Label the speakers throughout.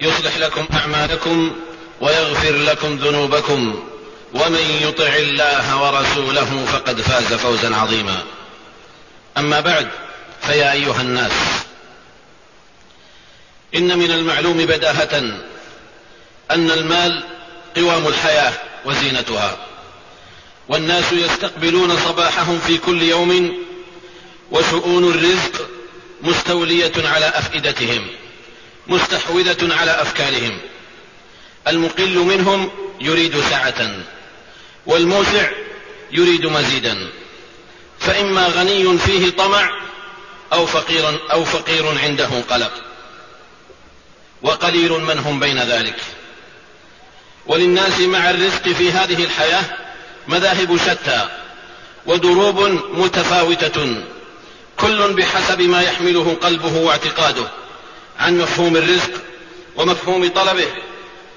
Speaker 1: يصلح لكم أعمالكم ويغفر لكم ذنوبكم ومن يطع الله ورسوله فقد فاز فوزا عظيما. أما بعد فيا أيها الناس إن من المعلوم بداهة أن المال قوام الحياة وزينتها والناس يستقبلون صباحهم في كل يوم وشؤون الرزق مستولية على أفئدتهم. مستحوذة على أفكارهم. المقل منهم يريد سعه والموسع يريد مزيدا. فإما غني فيه طمع أو فقير أو فقير عنده قلق. وقليل من هم بين ذلك. وللناس مع الرزق في هذه الحياة مذاهب شتى ودروب متفاوتة. كل بحسب ما يحمله قلبه واعتقاده. عن مفهوم الرزق ومفهوم طلبه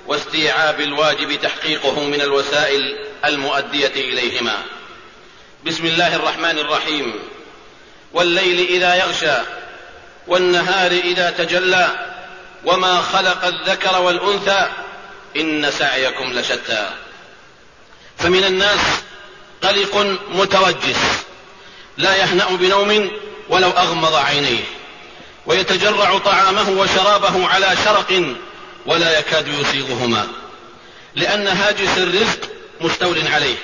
Speaker 1: واستيعاب الواجب تحقيقه من الوسائل المؤدية إليهما. بسم الله الرحمن الرحيم. والليل إذا يغشى والنهار إذا تجلى وما خلق الذكر والأنثى إن سعيكم لشتى. فمن الناس قلق متوجس لا يهنأ بنوم ولو أغمض عينيه. ويتجرع طعامه وشرابه على شرق ولا يكاد يسيغهما لأن هاجس الرزق مستول عليه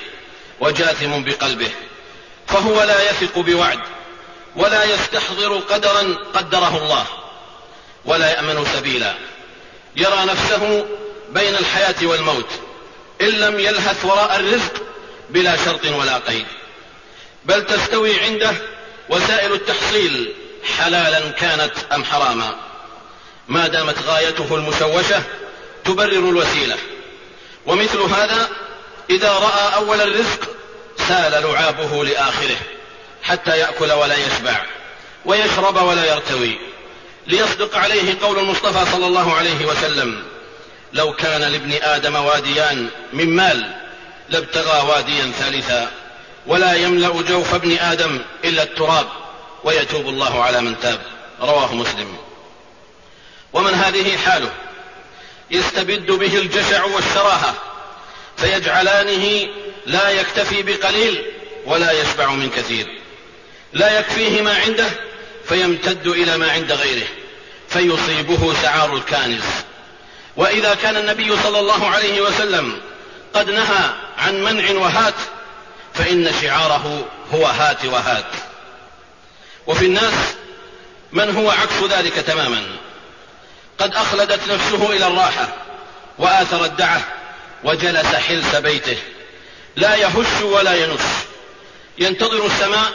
Speaker 1: وجاثم بقلبه فهو لا يثق بوعد ولا يستحضر قدرا قدره الله ولا يأمن سبيلا يرى نفسه بين الحياة والموت إن لم يلهث وراء الرزق بلا شرط ولا قيد بل تستوي عنده وسائل التحصيل حلالا كانت أم حراما. ما دامت غايته المشوشة تبرر الوسيلة. ومثل هذا إذا رأى أول الرزق سال لعابه لآخره حتى يأكل ولا يشبع ويشرب ولا يرتوي. ليصدق عليه قول المصطفى صلى الله عليه وسلم لو كان لابن آدم واديان من مال لابتغى واديا ثالثا ولا يملأ جوف ابن آدم إلا التراب. ويتوب الله على من تاب. رواه مسلم. ومن هذه حاله؟ يستبد به الجشع والشراهة. فيجعلانه لا يكتفي بقليل ولا يشبع من كثير. لا يكفيه ما عنده فيمتد إلى ما عند غيره. فيصيبه سعار الكانز. وإذا كان النبي صلى الله عليه وسلم قد نهى عن منع وهات فإن شعاره هو هات وهات. وفي الناس من هو عكس ذلك تماما. قد أخلدت نفسه إلى الراحة وآثر الدعة وجلس حلس بيته. لا يهش ولا ينش ينتظر السماء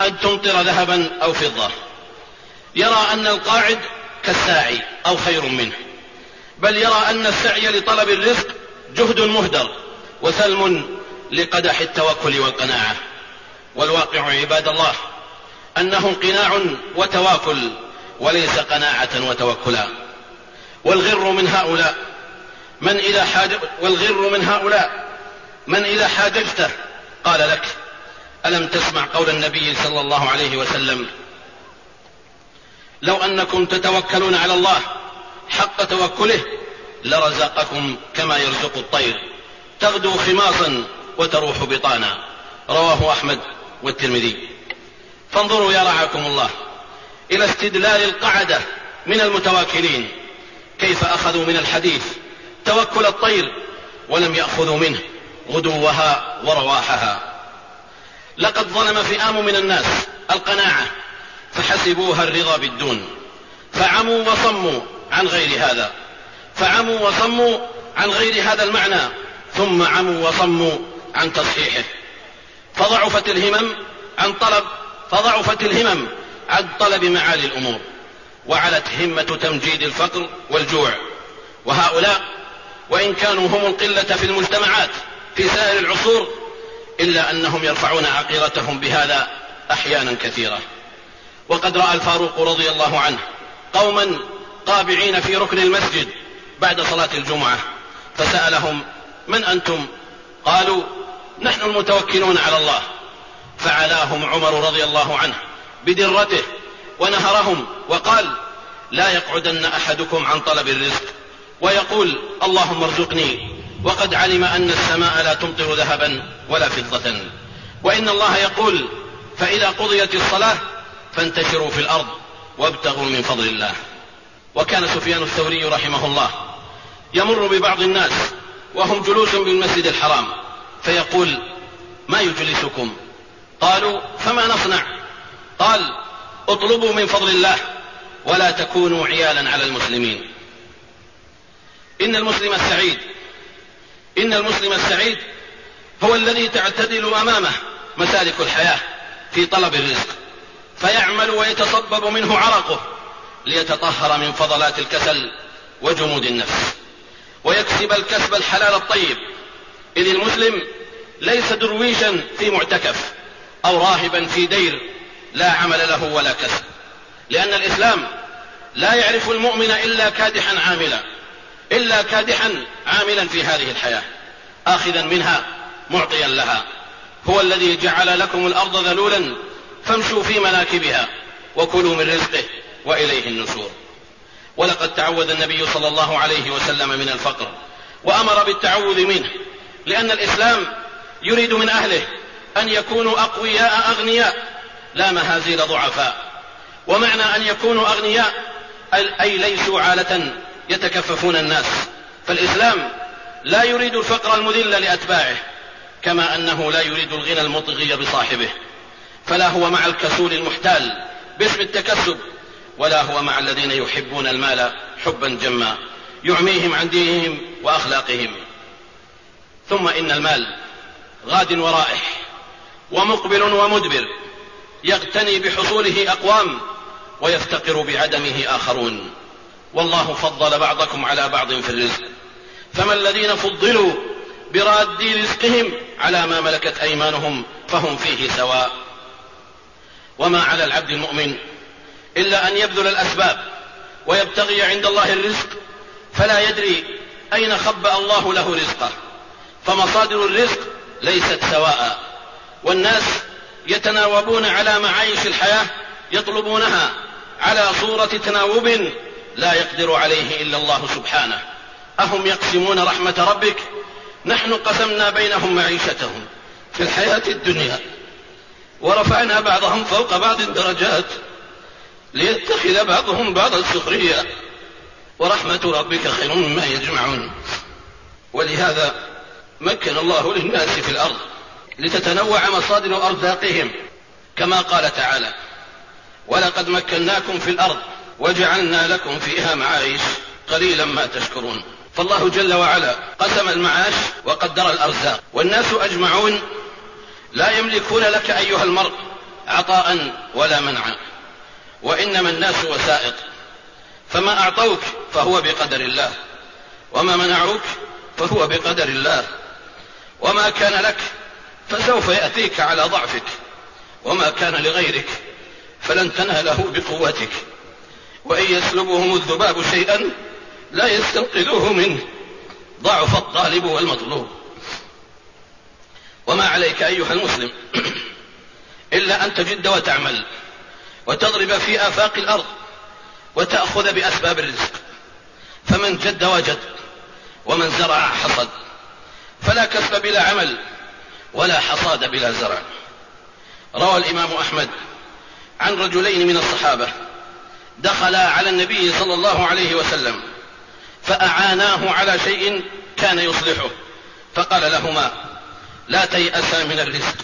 Speaker 1: أن تمطر ذهبا أو فضة. يرى أن القاعد كالساعي أو خير منه. بل يرى أن السعي لطلب الرزق جهد مهدر وثلم لقدح التوكل والقناعة. والواقع عباد الله انه قناع وتواكل وليس قناعة وتوكلا. والغر من هؤلاء من إذا حاج والغر من هؤلاء من إذا حاججته؟ قال لك ألم تسمع قول النبي صلى الله عليه وسلم؟ لو أنكم تتوكلون على الله حق توكله لرزقكم كما يرزق الطير. تغدو خماصا وتروح بطانا. رواه أحمد والترمذي. فانظروا يا رعاكم الله إلى استدلال القعدة من المتواكلين. كيف أخذوا من الحديث؟ توكل الطير ولم يأخذوا منه غدوها ورواحها. لقد ظلم فئام من الناس القناعة فحسبوها الرضا بالدون. فعموا وصموا عن غير هذا. فعموا وصموا عن غير هذا المعنى ثم عموا وصموا عن تصحيحه. فضعفت الهمم عن طلب فضعفت الهمم عن طلب معالي الأمور وعلت همة تمجيد الفقر والجوع. وهؤلاء وإن كانوا هم القلة في المجتمعات في سائر العصور إلا أنهم يرفعون عقيرتهم بهذا أحيانا كثيره وقد رأى الفاروق رضي الله عنه قوما قابعين في ركن المسجد بعد صلاة الجمعة فسألهم من أنتم؟ قالوا نحن المتوكلون على الله. فعلاهم عمر رضي الله عنه بدرته ونهرهم وقال لا يقعدن أحدكم عن طلب الرزق ويقول اللهم ارزقني وقد علم أن السماء لا تمطر ذهبا ولا فضة وإن الله يقول فإذا قضيت الصلاة فانتشروا في الأرض وابتغوا من فضل الله وكان سفيان الثوري رحمه الله يمر ببعض الناس وهم جلوس بالمسجد الحرام فيقول ما يجلسكم قالوا فما نصنع قال اطلبوا من فضل الله ولا تكونوا عيالا على المسلمين إن المسلم السعيد إن المسلم السعيد هو الذي تعتدل أمامه مسالك الحياة في طلب الرزق فيعمل ويتصبب منه عرقه ليتطهر من فضلات الكسل وجمود النفس ويكسب الكسب الحلال الطيب اذ المسلم ليس درويشا في معتكف أو راهبا في دير لا عمل له ولا كسب. لأن الإسلام لا يعرف المؤمن إلا كادحا عاملا إلا كادحا عاملا في هذه الحياة. اخذا منها معطيا لها. هو الذي جعل لكم الأرض ذلولا فامشوا في مناكبها وكلوا من رزقه وإليه النشور. ولقد تعوذ النبي صلى الله عليه وسلم من الفقر وأمر بالتعوذ منه لأن الإسلام يريد من أهله أن يكونوا أقوياء أغنياء لا مهازيل ضعفاء. ومعنى أن يكونوا أغنياء اي ليسوا عالة يتكففون الناس. فالإسلام لا يريد الفقر المذل لأتباعه كما أنه لا يريد الغنى المطغي بصاحبه. فلا هو مع الكسول المحتال باسم التكسب ولا هو مع الذين يحبون المال حبا جما يعميهم عن دينهم وأخلاقهم. ثم إن المال غاد ورائح. ومقبل ومدبر يغتني بحصوله أقوام ويفتقر بعدمه آخرون. والله فضل بعضكم على بعض في الرزق. فما الذين فضلوا براد رزقهم على ما ملكت أيمانهم فهم فيه سواء. وما على العبد المؤمن إلا أن يبذل الأسباب ويبتغي عند الله الرزق فلا يدري أين خبا الله له رزقه. فمصادر الرزق ليست سواء. والناس يتناوبون على معايش الحياة يطلبونها على صورة تناوب لا يقدر عليه إلا الله سبحانه. أهم يقسمون رحمة ربك؟ نحن قسمنا بينهم معيشتهم في الحياة الدنيا ورفعنا بعضهم فوق بعض الدرجات ليتخذ بعضهم بعضا سخريا ورحمة ربك خير مما يجمعون. ولهذا مكن الله للناس في الأرض لتتنوع مصادر أرزاقهم كما قال تعالى ولقد مكناكم في الأرض وجعلنا لكم فيها معايش قليلا ما تشكرون فالله جل وعلا قسم المعاش وقدر الأرزاق والناس أجمعون لا يملكون لك أيها المرء عطاء ولا منعا وإنما الناس وسائط فما أعطوك فهو بقدر الله وما منعوك فهو بقدر الله وما كان لك فسوف يأتيك على ضعفك وما كان لغيرك فلن تناله بقوتك. وإن يسلبهم الذباب شيئا لا يستنقذوه منه. ضعف الطالب والمطلوب. وما عليك أيها المسلم إلا أن تجد وتعمل وتضرب في آفاق الأرض وتأخذ بأسباب الرزق. فمن جد وجد ومن زرع حصد. فلا كسب بلا عمل. ولا حصاد بلا زرع. روى الإمام أحمد عن رجلين من الصحابة دخلا على النبي صلى الله عليه وسلم فأعاناه على شيء كان يصلحه. فقال لهما لا تيأسا من الرزق.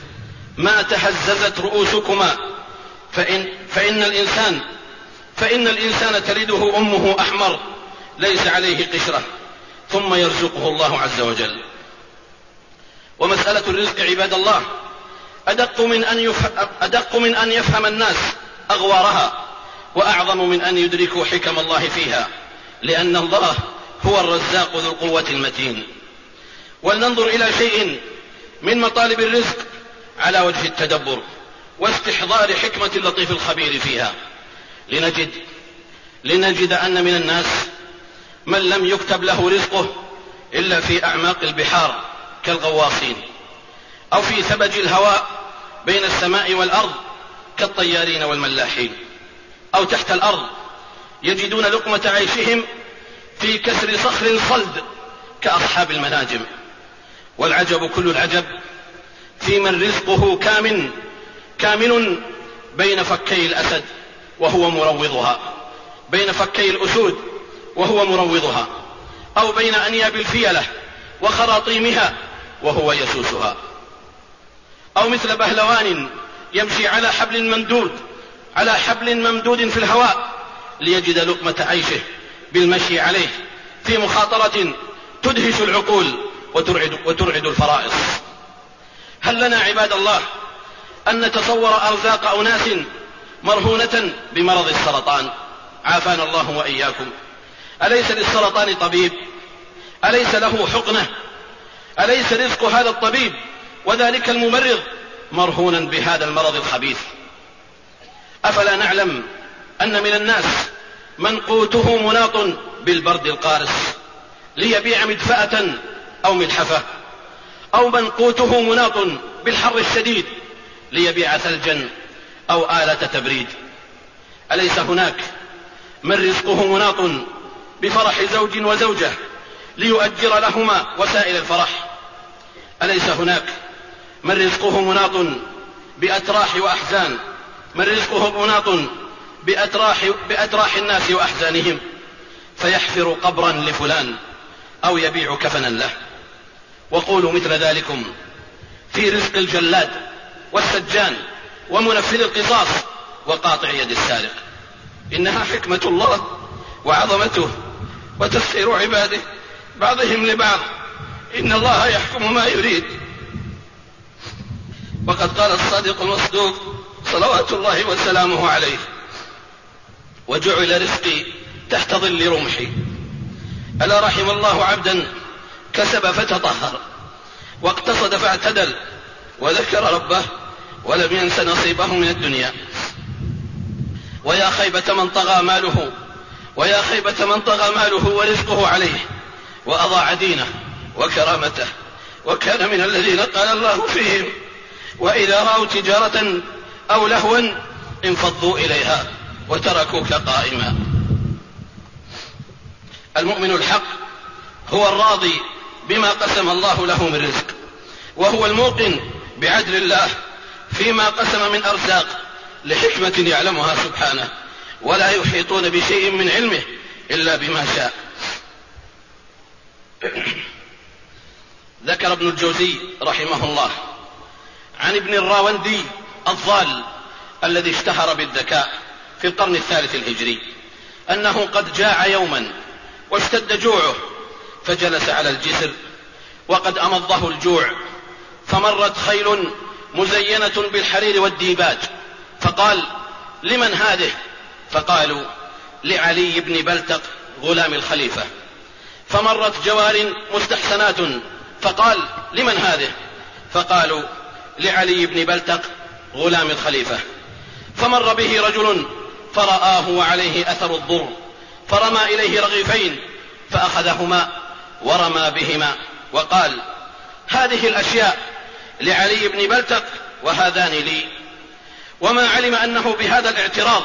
Speaker 1: ما تهززت رؤوسكما. فإن, فإن الإنسان فإن الإنسان تلده أمه أحمر. ليس عليه قشرة. ثم يرزقه الله عز وجل. ومسألة الرزق عباد الله. أدق من أن يفهم, أدق من أن يفهم الناس أغوارها وأعظم من أن يدركوا حكم الله فيها لأن الله هو الرزاق ذو القوة المتين. ولننظر إلى شيء من مطالب الرزق على وجه التدبر واستحضار حكمة اللطيف الخبير فيها. لنجد لنجد أن من الناس من لم يكتب له رزقه إلا في أعماق البحار. كالغواصين أو في ثبج الهواء بين السماء والأرض كالطيارين والملاحين أو تحت الأرض يجدون لقمة عيشهم في كسر صخر صلد كأصحاب المناجم والعجب كل العجب في من رزقه كامن كامن بين فكي الأسد وهو مروضها بين فكي الأسود وهو مروضها أو بين أنياب الفيلة وخراطيمها وهو يسوسها. أو مثل بهلوان يمشي على حبل ممدود على حبل ممدود في الهواء ليجد لقمة عيشه بالمشي عليه. في مخاطرة تدهش العقول وترعد, وترعد الفرائص. هل لنا عباد الله أن نتصور أرزاق أناس مرهونة بمرض السرطان؟ عافانا الله وإياكم. أليس للسرطان طبيب؟ أليس له حقنة؟ أليس رزق هذا الطبيب وذلك الممرض مرهونا بهذا المرض الخبيث؟ أفلا نعلم أن من الناس من قوته مناط بالبرد القارس ليبيع مدفأة أو ملحفة أو من قوته مناط بالحر الشديد ليبيع ثلجا أو آلة تبريد. أليس هناك من رزقه مناط بفرح زوج وزوجة ليؤجر لهما وسائل الفرح؟ أليس هناك؟ من رزقه مناط بأتراح وأحزان؟ من رزقه مناط بأتراح, بأتراح الناس وأحزانهم؟ فيحفر قبرا لفلان أو يبيع كفنا له. وقولوا مثل ذلكم. في رزق الجلاد والسجان ومنفذ القصاص وقاطع يد السارق. إنها حكمة الله وعظمته وتسخير عباده بعضهم لبعض. إن الله يحكم ما يريد. وقد قال الصادق المصدوق صلوات الله وسلامه عليه. وجعل رزقي تحت ظل رمحي. ألا رحم الله عبدا كسب فتطهر. واقتصد فاعتدل. وذكر ربه ولم ينس نصيبه من الدنيا. ويا خيبة من طغى ماله. ويا خيبة من طغى ماله ورزقه عليه. وأضاع دينه. وكرامته. وكان من الذين قال الله فيهم وإذا رأوا تجارة أو لهوا انفضوا إليها وتركوك قائما. المؤمن الحق هو الراضي بما قسم الله له من رزق وهو الموقن بعدل الله فيما قسم من أرزاق لحكمة يعلمها سبحانه ولا يحيطون بشيء من علمه إلا بما شاء. ذكر ابن الجوزي رحمه الله عن ابن الراوندي الضال الذي اشتهر بالذكاء في القرن الثالث الهجري أنه قد جاع يوما واشتد جوعه فجلس على الجسر وقد أمضه الجوع فمرت خيل مزينة بالحرير والديباج فقال لمن هذه؟ فقالوا لعلي بن بلتق غلام الخليفة فمرت جوار مستحسنات فقال لمن هذه؟ فقالوا لعلي بن بلتق غلام الخليفة. فمر به رجل فرآه وعليه أثر الضر فرمى إليه رغيفين فأخذهما ورمى بهما وقال هذه الأشياء لعلي بن بلتق وهذان لي وما علم أنه بهذا الاعتراض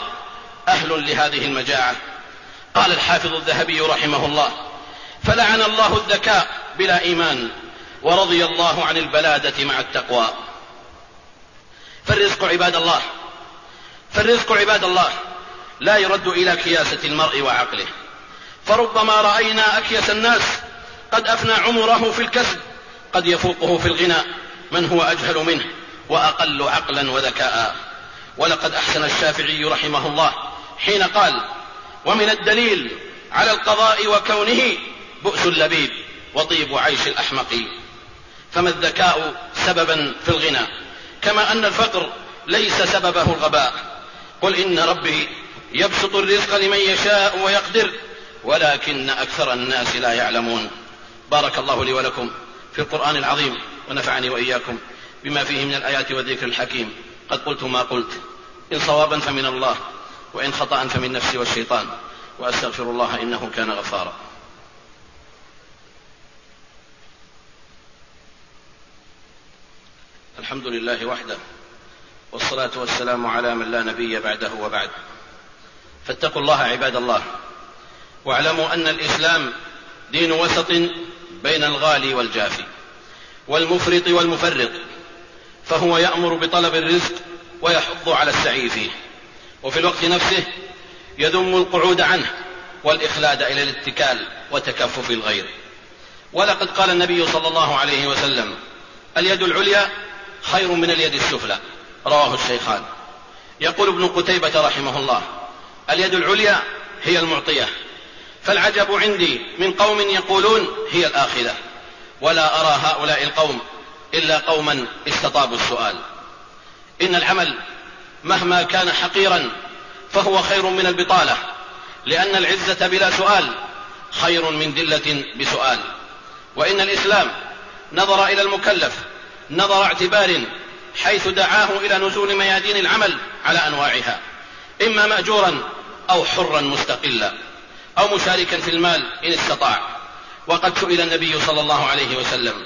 Speaker 1: أهل لهذه المجاعة. قال الحافظ الذهبي رحمه الله فلعن الله الذكاء بلا إيمان. ورضي الله عن البلادة مع التقوى. فالرزق عباد الله. فالرزق عباد الله لا يرد إلى كياسة المرء وعقله. فربما رأينا أكيس الناس قد أفنى عمره في الكسب قد يفوقه في الغنى. من هو أجهل منه؟ وأقل عقلا وذكاء. ولقد أحسن الشافعي رحمه الله حين قال ومن الدليل على القضاء وكونه بؤس اللبيب وطيب عيش الأحمق فما الذكاء سببا في الغنى. كما أن الفقر ليس سببه الغباء. قل إن ربي يبسط الرزق لمن يشاء ويقدر ولكن أكثر الناس لا يعلمون. بارك الله لي ولكم في القرآن العظيم ونفعني وإياكم بما فيه من الآيات والذكر الحكيم. قد قلت ما قلت. إن صوابا فمن الله وإن خطأ فمن نفسي والشيطان. وأستغفر الله إنه كان غفارا. الحمد لله وحده والصلاة والسلام على من لا نبي بعده وبعد. فاتقوا الله عباد الله واعلموا أن الإسلام دين وسط بين الغالي والجافي والمفرط والمفرط فهو يأمر بطلب الرزق ويحض على السعي فيه وفي الوقت نفسه يذم القعود عنه والإخلاد إلى الاتكال وتكفف الغير. ولقد قال النبي صلى الله عليه وسلم اليد العليا خير من اليد السفلى. رواه الشيخان. يقول ابن قتيبة رحمه الله اليد العليا هي المعطية فالعجب عندي من قوم يقولون هي الآخذة. ولا أرى هؤلاء القوم إلا قوما استطابوا السؤال. إن العمل مهما كان حقيرا فهو خير من البطالة لأن العزة بلا سؤال خير من ذلة بسؤال. وإن الإسلام نظر إلى المكلف نظر اعتبار حيث دعاه إلى نزول ميادين العمل على أنواعها. إما مأجورا أو حرا مستقلا أو مشاركا في المال إن استطاع. وقد سئل النبي صلى الله عليه وسلم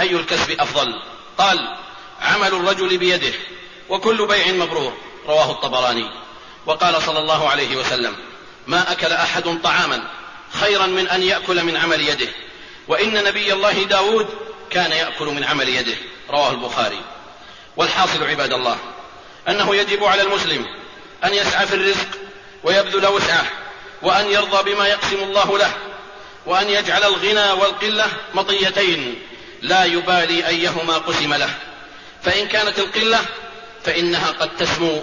Speaker 1: أي الكسب أفضل؟ قال عمل الرجل بيده وكل بيع مبرور. رواه الطبراني. وقال صلى الله عليه وسلم ما أكل أحد طعاما خيرا من أن يأكل من عمل يده. وإن نبي الله داود كان يأكل من عمل يده. رواه البخاري. والحاصل عباد الله أنه يجب على المسلم أن يسعى في الرزق ويبذل وسعه وأن يرضى بما يقسم الله له وأن يجعل الغنى والقلة مطيتين لا يبالي أيهما قسم له. فإن كانت القلة فإنها قد تسمو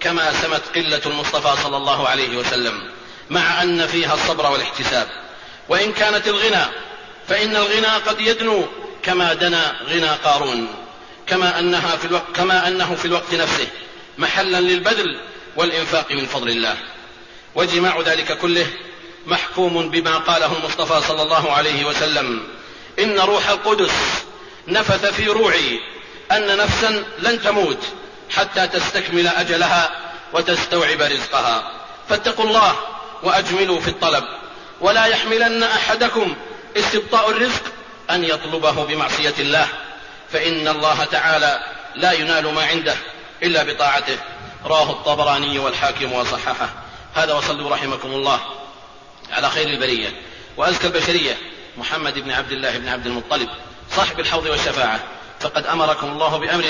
Speaker 1: كما سمت قلة المصطفى صلى الله عليه وسلم مع أن فيها الصبر والاحتساب. وإن كانت الغنى فإن الغنى قد يدنو كما دنا غنى قارون كما أنها في الوقت كما أنه في الوقت نفسه محلا للبذل والإنفاق من فضل الله. وجماع ذلك كله محكوم بما قاله المصطفى صلى الله عليه وسلم. إن روح القدس نفث في روعي أن نفسا لن تموت حتى تستكمل أجلها وتستوعب رزقها. فاتقوا الله وأجملوا في الطلب. ولا يحملن أحدكم استبطاء الرزق أن يطلبه بمعصية الله فإن الله تعالى لا ينال ما عنده إلا بطاعته. رواه الطبراني والحاكم وصححه. هذا وصلوا رحمكم الله على خير البرية. وأزكى البشرية محمد بن عبد الله بن عبد المطلب صاحب الحوض والشفاعة. فقد أمركم الله بأمر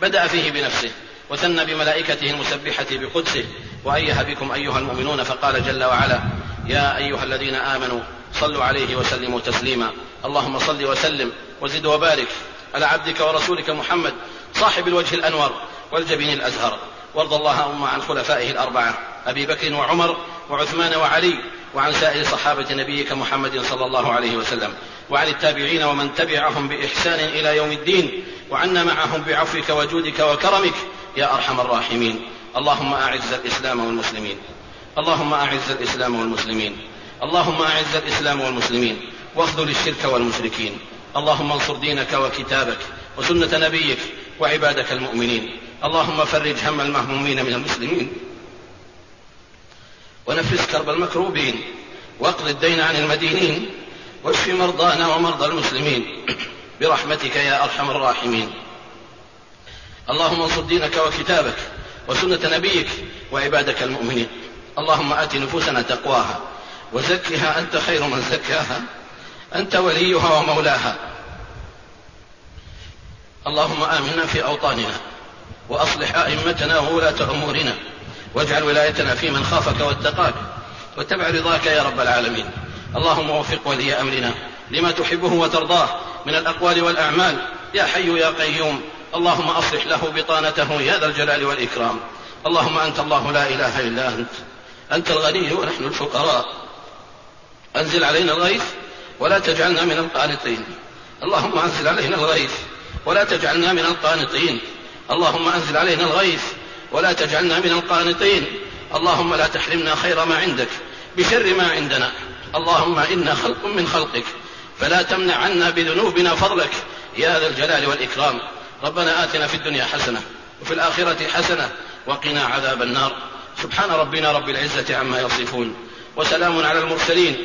Speaker 1: بدأ فيه بنفسه وثنى بملائكته المسبحة بقدسه. وأيه بكم أيها المؤمنون فقال جل وعلا يا أيها الذين آمنوا صلوا عليه وسلموا تسليما. اللهم صل وسلم وزد وبارك على عبدك ورسولك محمد صاحب الوجه الأنور والجبين الأزهر. وارض اللهم عن خلفائه الأربعة أبي بكر وعمر وعثمان وعلي وعن سائر صحابة نبيك محمد صلى الله عليه وسلم. وعن التابعين ومن تبعهم بإحسان إلى يوم الدين وعنا معهم بعفوك وجودك وكرمك يا أرحم الراحمين. اللهم أعز الإسلام والمسلمين. اللهم أعز الإسلام والمسلمين. اللهم أعز الإسلام والمسلمين واخذل الشرك والمشركين. اللهم انصر دينك وكتابك وسنة نبيك وعبادك المؤمنين. اللهم فرج هم المهمومين من المسلمين. ونفس كرب المكروبين. واقض الدين عن المدينين. واشف مرضانا ومرضى المسلمين. برحمتك يا أرحم الراحمين. اللهم انصر دينك وكتابك وسنة نبيك وعبادك المؤمنين. اللهم آت نفوسنا تقواها. وزكها أنت خير من زكاها. أنت وليها ومولاها. اللهم آمنا في أوطاننا وأصلح أئمتنا وولاة أمورنا. واجعل ولايتنا في من خافك واتقاك. واتبع رضاك يا رب العالمين. اللهم وفق ولي أمرنا لما تحبه وترضاه من الأقوال والأعمال. يا حي يا قيوم. اللهم أصلح له بطانته يا ذا الجلال والإكرام. اللهم أنت الله لا إله إلا أنت. أنت الغني ونحن الفقراء. أنزل علينا الغيث ولا تجعلنا من القانطين. اللهم أنزل علينا الغيث ولا تجعلنا من القانطين. اللهم أنزل علينا الغيث ولا تجعلنا من القانطين. اللهم لا تحرمنا خير ما عندك بشر ما عندنا. اللهم إنا خلق من خلقك. فلا تمنع عنا بذنوبنا فضلك. يا ذا الجلال والإكرام. ربنا آتنا في الدنيا حسنة وفي الآخرة حسنة وقنا عذاب النار. سبحان ربنا رب العزة عما يصفون وسلام على المرسلين.